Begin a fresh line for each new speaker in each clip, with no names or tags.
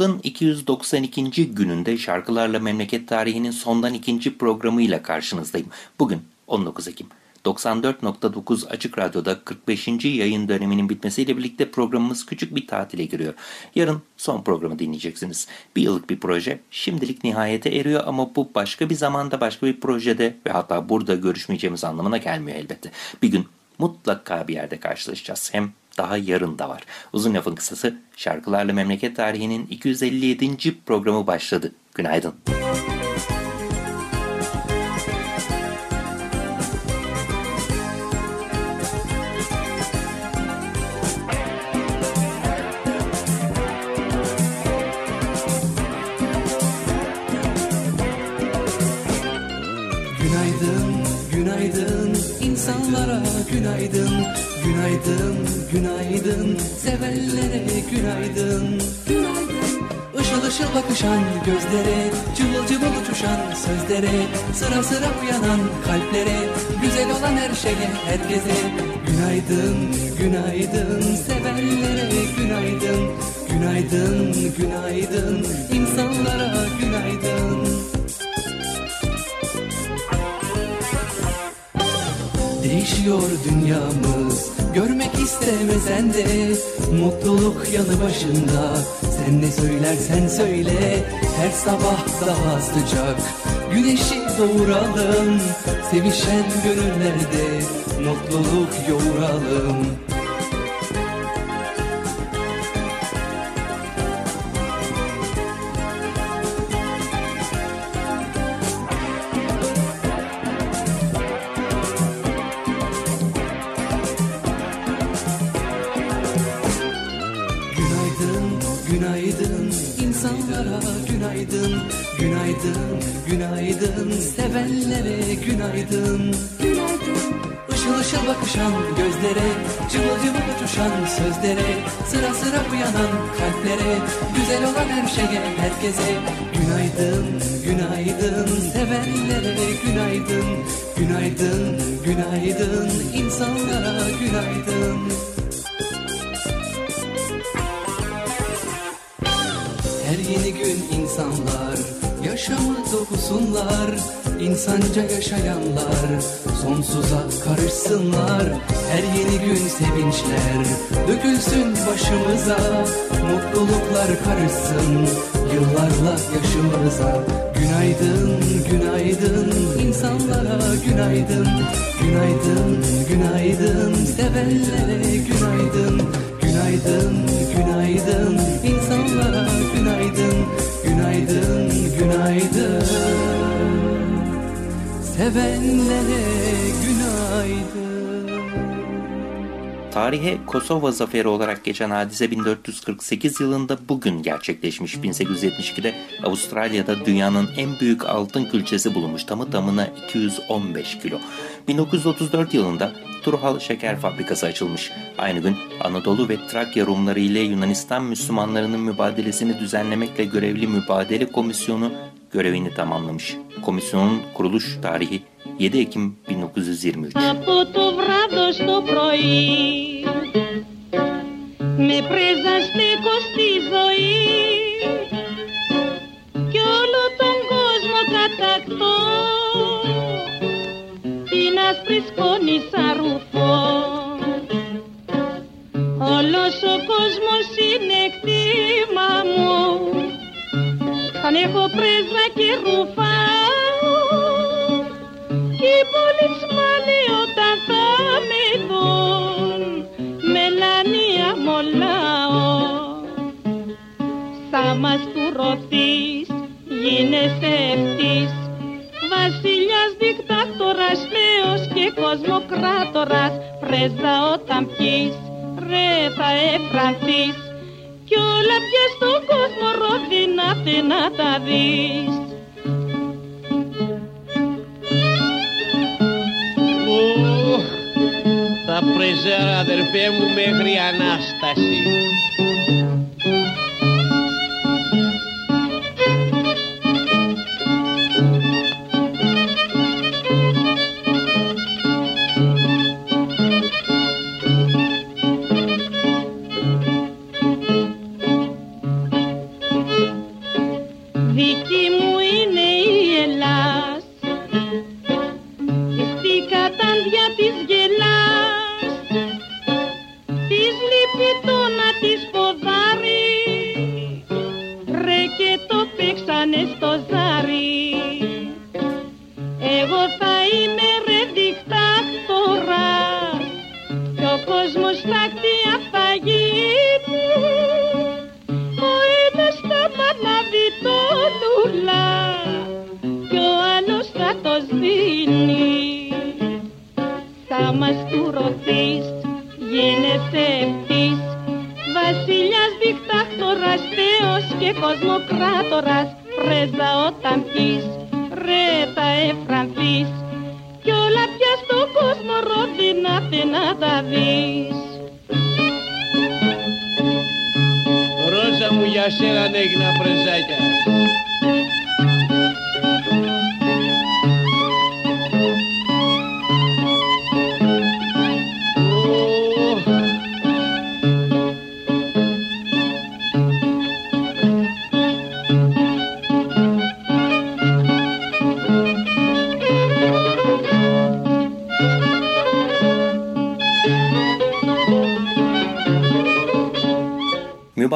Yılın 292. gününde şarkılarla memleket tarihinin sondan ikinci programıyla karşınızdayım. Bugün 19 Ekim. 94.9 Açık Radyo'da 45. yayın döneminin bitmesiyle birlikte programımız küçük bir tatile giriyor. Yarın son programı dinleyeceksiniz. Bir yıllık bir proje şimdilik nihayete eriyor ama bu başka bir zamanda başka bir projede ve hatta burada görüşmeyeceğimiz anlamına gelmiyor elbette. Bir gün mutlaka bir yerde karşılaşacağız. Hem daha yarın da var. Uzun lafın kısası şarkılarla memleket tarihinin 257. programı başladı. Günaydın.
Günaydın, Günaydın, günaydın. Sevenlere günaydın. Günaydın. Işıl ışıl bakışan gözlere Cıvıl cıvıl uçuşan sözlere Sıra sıra uyanan kalplere Güzel olan her şeye herkese. Günaydın, günaydın. Sevenlere günaydın. Günaydın, günaydın. İnsanlara günaydın. Değişiyor dünyamız Görmek istemesen de. Mutluluk yanı başında. Sen ne söylersen söyle. Her sabah daha sıcak. Güneşi doğuralım. Sevişen gönüllerde Mutluluk yoğuralım günaydın. Günaydın. Işıl ışıl bakışan gözlere Cıvıl cıvıl uçuşan sözlere Sıra sıra uyanan kalplere Güzel olan her şeye herkese. Günaydın, günaydın sevenlere günaydın. Günaydın, günaydın insanlara günaydın. Her yeni gün insanlar yaşamı dokusunlar insanca yaşayanlar sonsuza karışsınlar. Her yeni gün sevinçler dökülsün başımıza. Mutluluklar karışsın yıllarla yaşımıza. Günaydın, günaydın insanlara günaydın. Günaydın, günaydın sevenlere günaydın Günaydın, günaydın. İnsanlara günaydın Günaydın, günaydın. Sevenlere günaydın
Tarihe Kosova Zaferi olarak geçen hadise 1448 yılında bugün gerçekleşmiş. 1872'de Avustralya'da dünyanın en büyük altın külçesi bulunmuş. Tamı tamına 215 kilo. 1934 yılında Turhal Şeker Fabrikası açılmış. Aynı gün Anadolu ve Trakya Rumları ile Yunanistan Müslümanlarının mübadelesini düzenlemekle görevli Mübadele Komisyonu görevini tamamlamış. Komisyonun kuruluş tarihi 7 Ekim 1923.
Με πρέζα στέκω στη ζωή. Κι όλο τον κόσμο κατακτώ. Την άσπρη σκόνη σαν ρουφό. Όλος ο κόσμος είναι κτήμα μου. Αν έχω πρέζα και ρουφάω. Κι οι πολιτσμάνοι Θα μας τουρωθείς, γίνεσαι ευτής Βασιλιάς, δικτάκτορας, θεός και κοσμοκράτορας Πρέζα όταν πιείς, ρε θα εφρανθείς.
Κι όλα πια στον κόσμο ροδινάται να τα δεις.
Θα πρεζέρα αδερφέ μου μέχρι Ανάσταση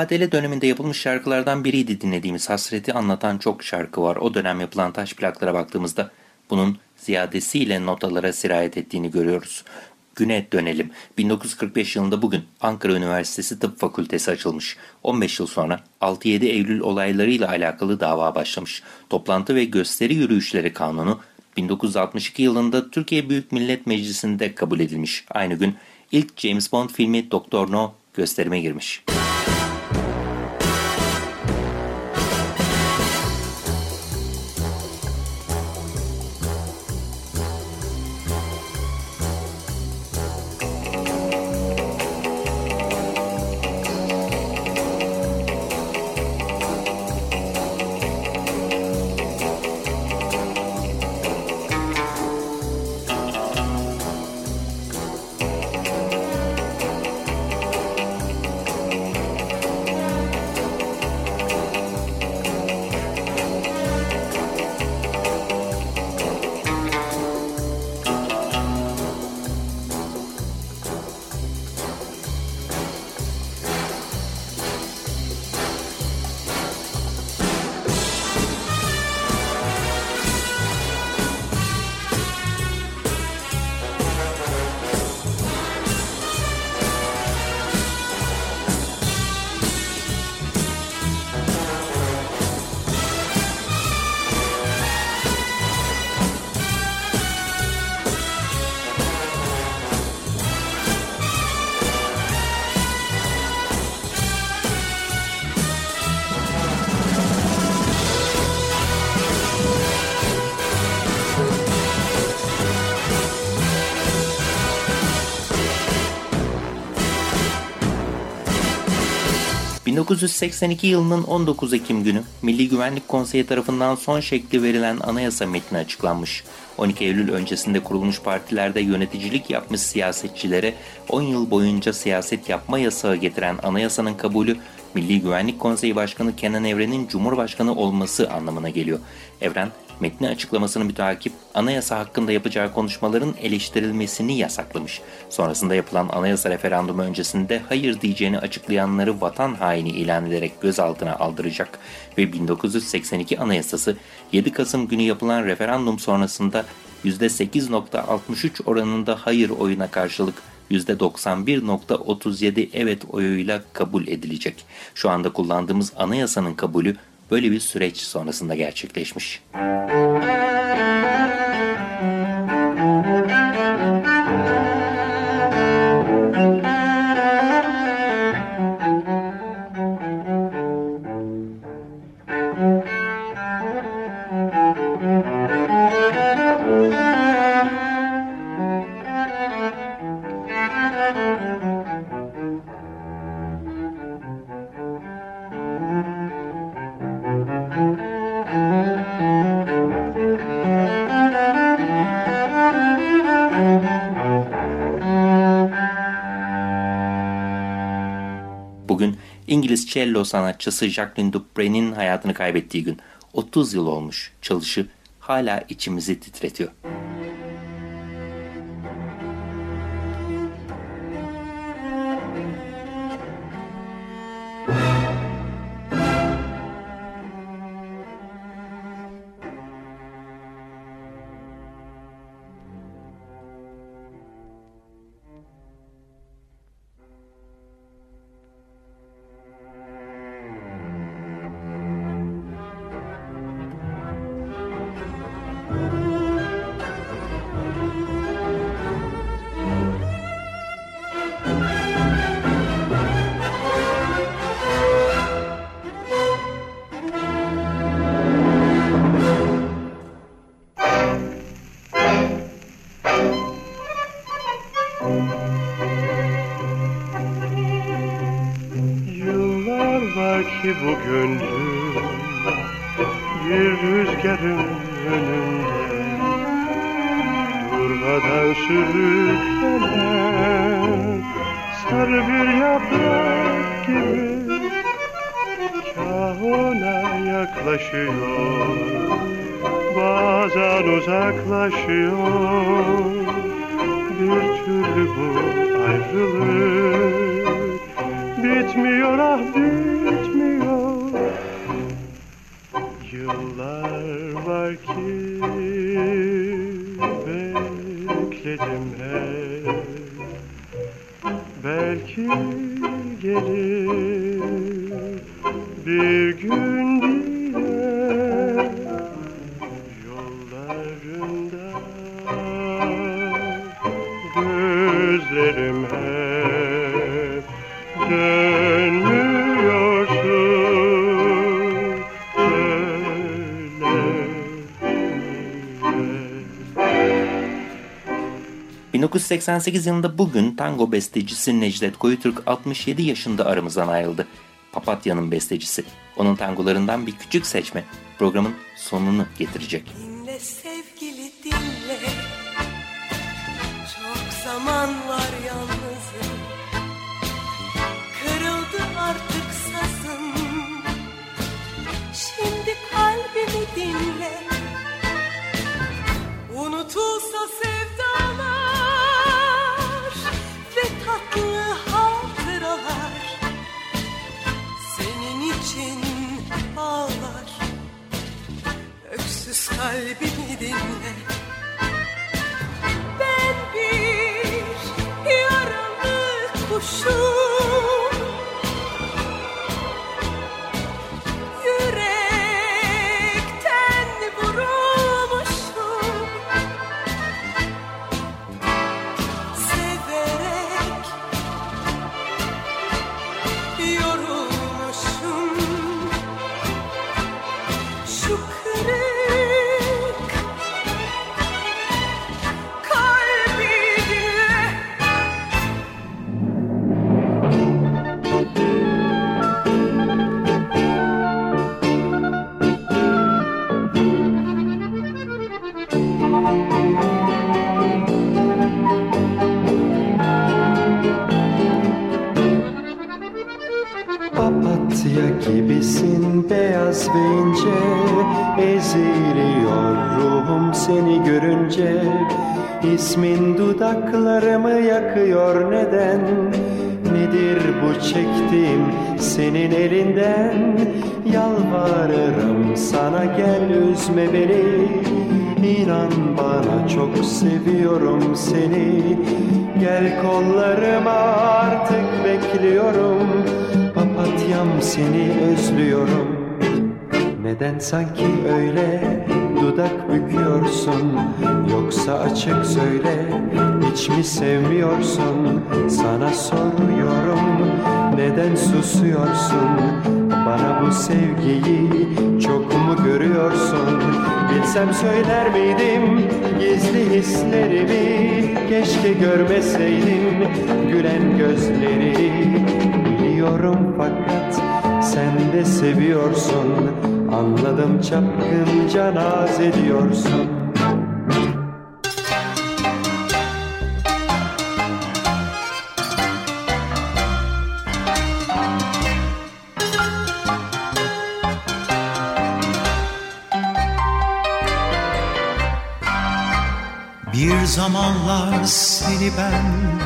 Mübadele döneminde yapılmış şarkılardan biriydi dinlediğimiz hasreti anlatan çok şarkı var. O dönem yapılan taş plaklara baktığımızda bunun ziyadesiyle notalara sirayet ettiğini görüyoruz. Güne dönelim. 1945 yılında bugün Ankara Üniversitesi Tıp Fakültesi açılmış. 15 yıl sonra 6-7 Eylül olaylarıyla alakalı dava başlamış. Toplantı ve gösteri yürüyüşleri kanunu 1962 yılında Türkiye Büyük Millet Meclisi'nde kabul edilmiş. Aynı gün ilk James Bond filmi Doktor No gösterime girmiş. 1982 yılının 19 Ekim günü Milli Güvenlik Konseyi tarafından son şekli verilen anayasa metni açıklanmış. 12 Eylül öncesinde kurulmuş partilerde yöneticilik yapmış siyasetçilere 10 yıl boyunca siyaset yapma yasağı getiren anayasanın kabulü Milli Güvenlik Konseyi Başkanı Kenan Evren'in Cumhurbaşkanı olması anlamına geliyor. Evren metni açıklamasını müteakip anayasa hakkında yapacağı konuşmaların eleştirilmesini yasaklamış. Sonrasında yapılan anayasa referandumu öncesinde hayır diyeceğini açıklayanları vatan haini ilan ederek gözaltına aldıracak ve 1982 anayasası 7 Kasım günü yapılan referandum sonrasında %8.63 oranında hayır oyuna karşılık %91.37 evet oyuyla kabul edilecek. Şu anda kullandığımız anayasanın kabulü böyle bir süreç sonrasında gerçekleşmiş. İngiliz cello sanatçısı Jacqueline Dupre'nin hayatını kaybettiği gün. 30 yıl olmuş. Çalışı hala içimizi titretiyor.
Ki bu bir rüzgarın önünde Durmadan sürüklenen sarı bir yaprak gibi Kah ona yaklaşıyor bazen uzaklaşıyor Bir türlü bu ayrılık Bitmiyor ah bitmiyor Yıllar var ki bekledim hep. Belki gelir bir gün
1988 yılında bugün tango bestecisi Necdet Koyutürk 67 yaşında aramızdan ayrıldı. Papatya'nın bestecisi. Onun tangolarından bir küçük seçme programın sonunu getirecek.
Bu çektiğim senin elinden. Yalvarırım sana gel üzme beni. İnan bana çok seviyorum seni. Gel kollarıma artık bekliyorum. Papatyam seni özlüyorum. Neden sanki öyle dudak büküyorsun? Yoksa açık söyle hiç mi sevmiyorsun? Sana soruyorum neden susuyorsun? Bana bu sevgiyi çok mu görüyorsun? Bilsem söyler miydim? Gizli hislerimi Keşke görmeseydim. Gülen gözleri Biliyorum fakat sen de seviyorsun. Anladım çapkınca naz ediyorsun
zamanlar seni ben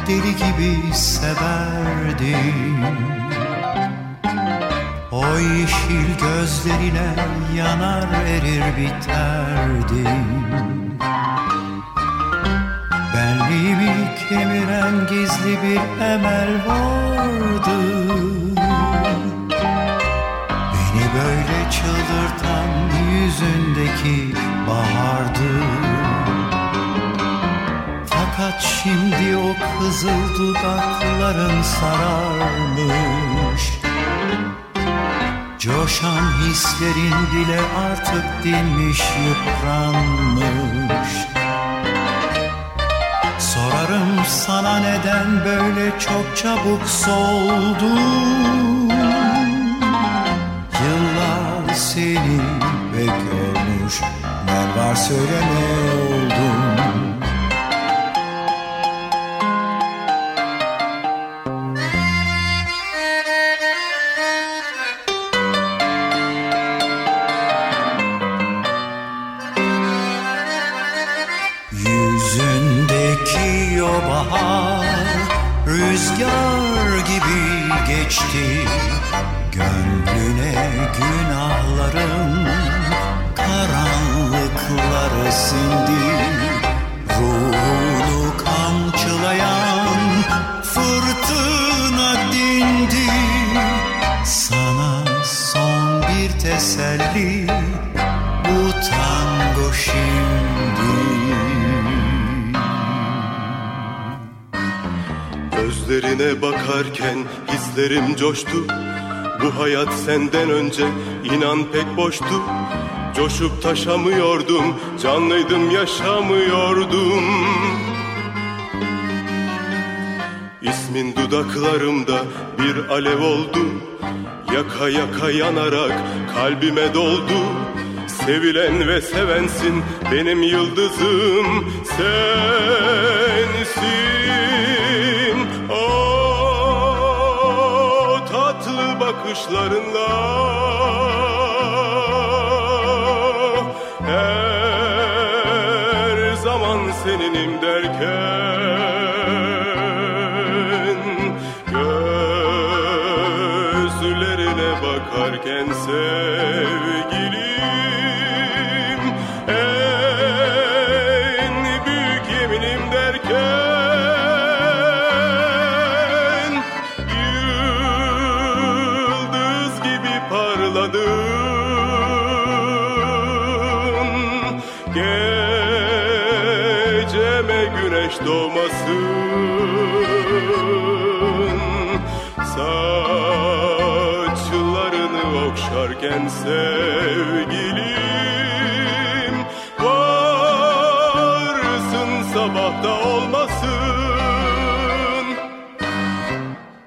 deli gibi severdim. O yeşil gözlerine yanar erir biterdim. Benliğimi kemiren gizli bir emel vardı. Beni böyle çıldırtan yüzündeki bahardı Fakat şimdi o kızıl dudakların sararmış. Coşan hislerin bile artık dinmiş yıpranmış. Sorarım sana neden böyle çok çabuk soldu Yıllar seni bekliyormuş Ne var söyle rüzgar gibi geçti. Gönlüne günahların karanlıkları sindi
Gözlerine bakarken hislerim coştu. Bu hayat senden önce inan pek boştu. Coşup taşamıyordum Canlıydım yaşamıyordum. İsmin dudaklarımda bir alev oldu. Yaka yaka yanarak kalbime doldu. Sevilen ve sevensin benim yıldızım. Sensin bakışlarınla Her doğmasın Saçlarını okşarken sevgilim Varsın sabahta olmasın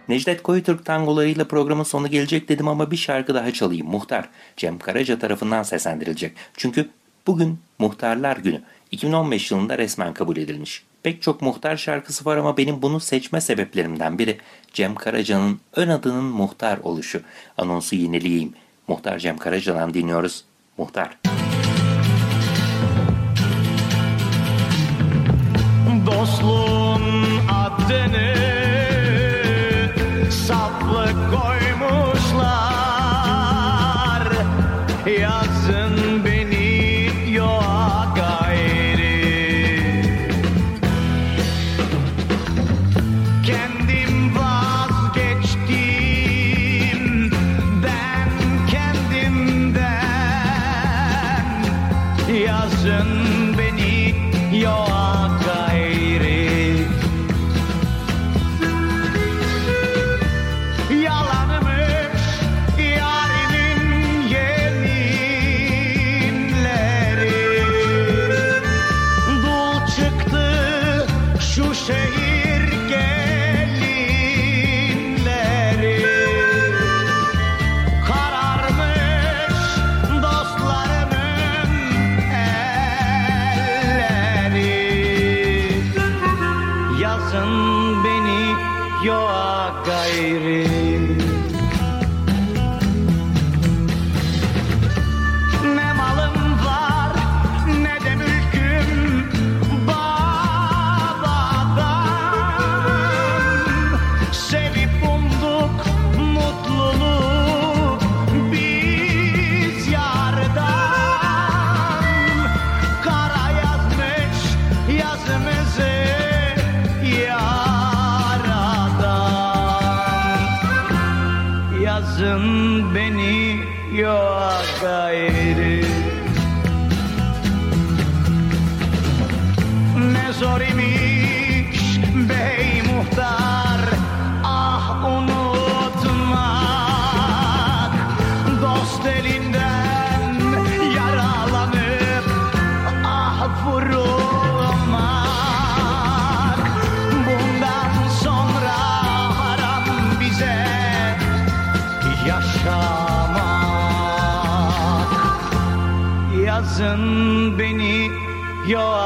Necdet Koyutürk tangolarıyla programın sonu gelecek dedim ama bir şarkı daha çalayım. Muhtar Cem Karaca tarafından seslendirilecek. Çünkü bugün Muhtarlar Günü. 2015 yılında resmen kabul edilmiş. Pek çok muhtar şarkısı var ama benim bunu seçme sebeplerimden biri Cem Karaca'nın ön adının muhtar oluşu. Anonsu yenileyeyim. Muhtar Cem Karaca'dan dinliyoruz. Muhtar.
Dostluğun adını saplı koymuşlar Yazın beni Yazın beni yoğa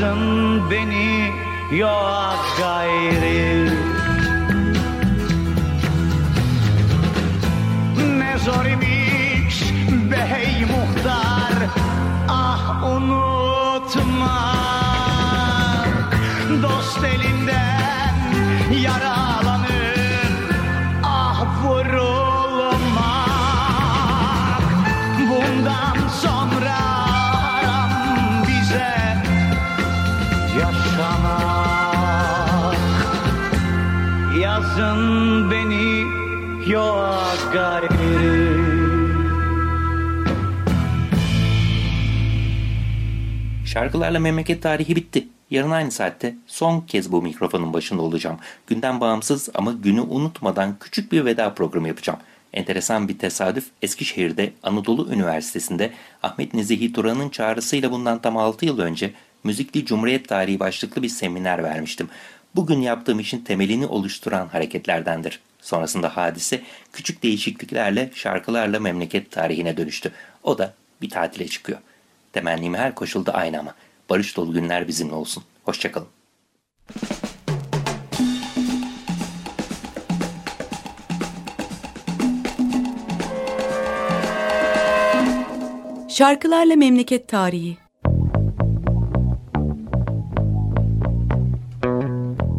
Yazın beni yok gayri Ne zor Yazın beni yoğa gayrı
Şarkılarla memleket tarihi bitti. Yarın aynı saatte son kez bu mikrofonun başında olacağım. Günden bağımsız ama günü unutmadan küçük bir veda programı yapacağım. Enteresan bir tesadüf Eskişehir'de Anadolu Üniversitesi'nde Ahmet Nezihi Turan'ın çağrısıyla bundan tam 6 yıl önce Müzikli Cumhuriyet Tarihi başlıklı bir seminer vermiştim. Bugün yaptığım işin temelini oluşturan hareketlerdendir. Sonrasında hadise küçük değişikliklerle şarkılarla memleket tarihine dönüştü. O da bir tatile çıkıyor. Temennim her koşulda aynı ama. Barış dolu günler bizimle olsun. Hoşçakalın.
Şarkılarla Memleket Tarihi